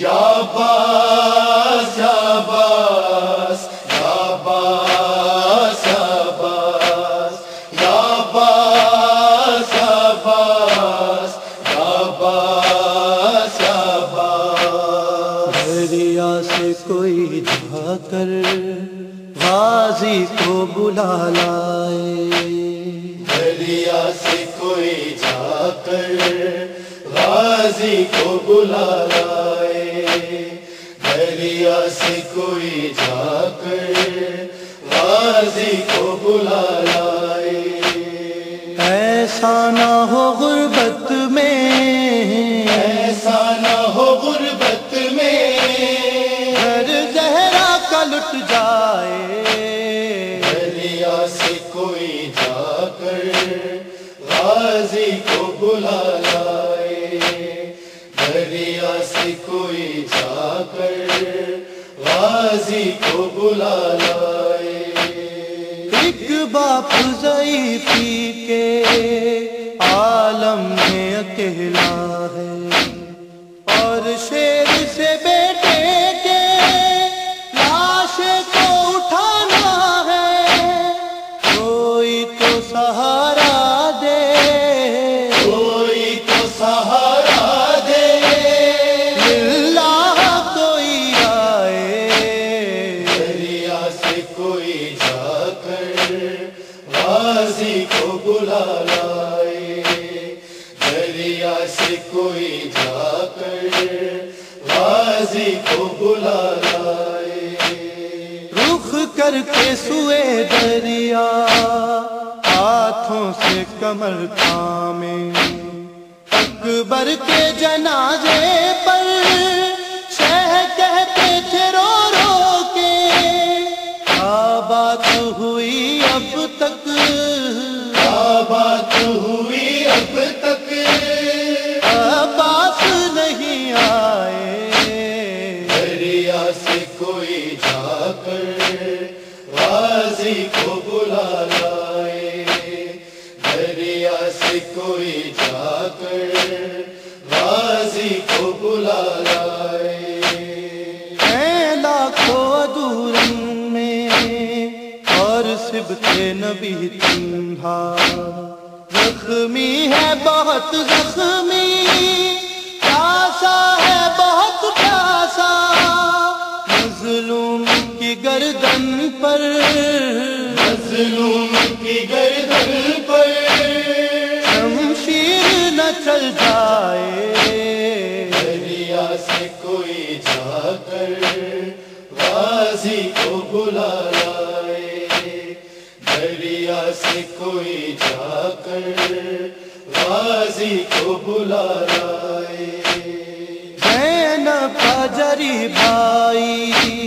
یا باس یا باس یا باس یا باس یا باس یا باس یا باس یا باس دریا سے کوئی جا کر غازی کو بلا لائے۔ دریا سے کوئی جا کر غازی کو بلا لائے۔ دریا سے کوئی جا کر غازی کو بلا لائے ایسا نہ ہو غربت میں۔ ایسا نہ ہو غربت میں۔ گھر زہرا کا لٹ جائے۔ دریا سے کوئی جا کر غازی کو بلا لائے دریا سے کوئی جا کر غازی کو بلا لائے۔ ایک باپ ضعیفی کے عالم میں اکیلا ہے۔ اور شیر غازی کو بلا لائے۔ دریا سے کوئی جا کر غازی کو بلا لائے۔ رخ کر کے سوئے دریا، ہاتھوں سے کمر تھامے۔ اکبر کے جنازے پر نبی تنہا زخمی ہے بہت زخمی پیاسا ہے بہت پیاسا مظلوم کی گردن پر، مظلوم کی گردن غازی کو بلا لائے دریا سے کوئی جا کر غازی کو بلا لائے زینب کا جری بھائی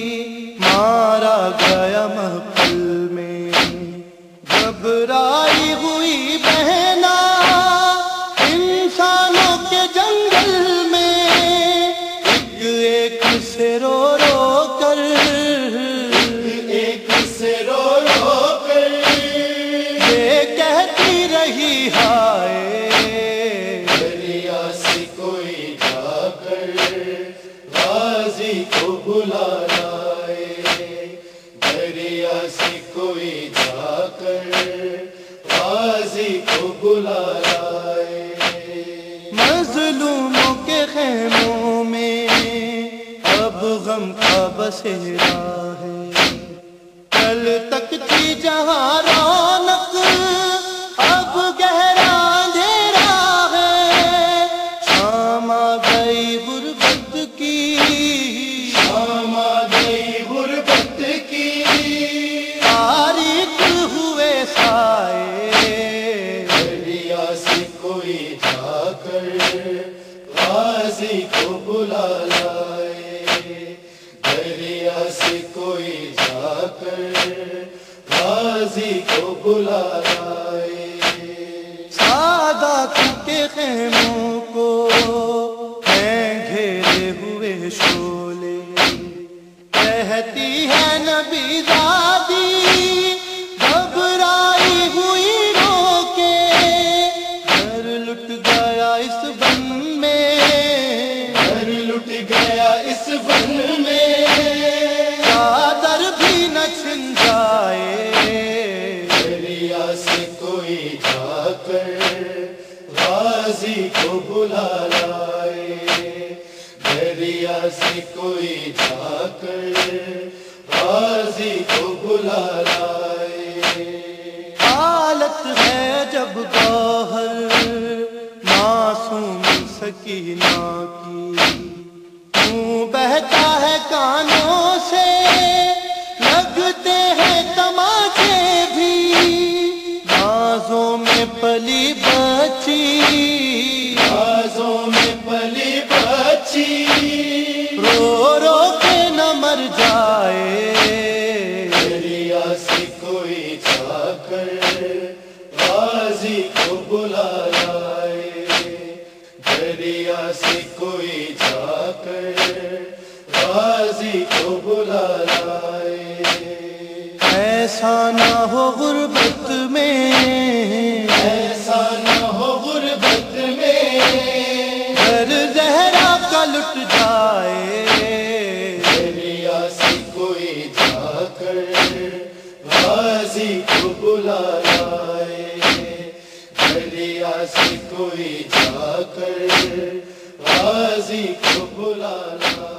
غازی کو بلا لائے مظلوموں کے خیموں میں اب غم کا بسیرا ہے۔ کل تک تھی جہاں بلا دریا سے کوئی جا کر غازی کو بلا لائے کے خیموں سے کوئی جا کر غازی کو بلا لائے۔ دریا سے کوئی جا کر غازی کو بلا دریا سے کوئی جا کر غازی کو بلا لائے۔ ایسا نہ ہو غربت میں۔ ایسا نہ ہو غربت میں۔ گھر زہرا کا لٹ جائے۔ دریا سے کوئی جا کر غازی کو بلا سے کوئی جا کر غازی کو بلانا۔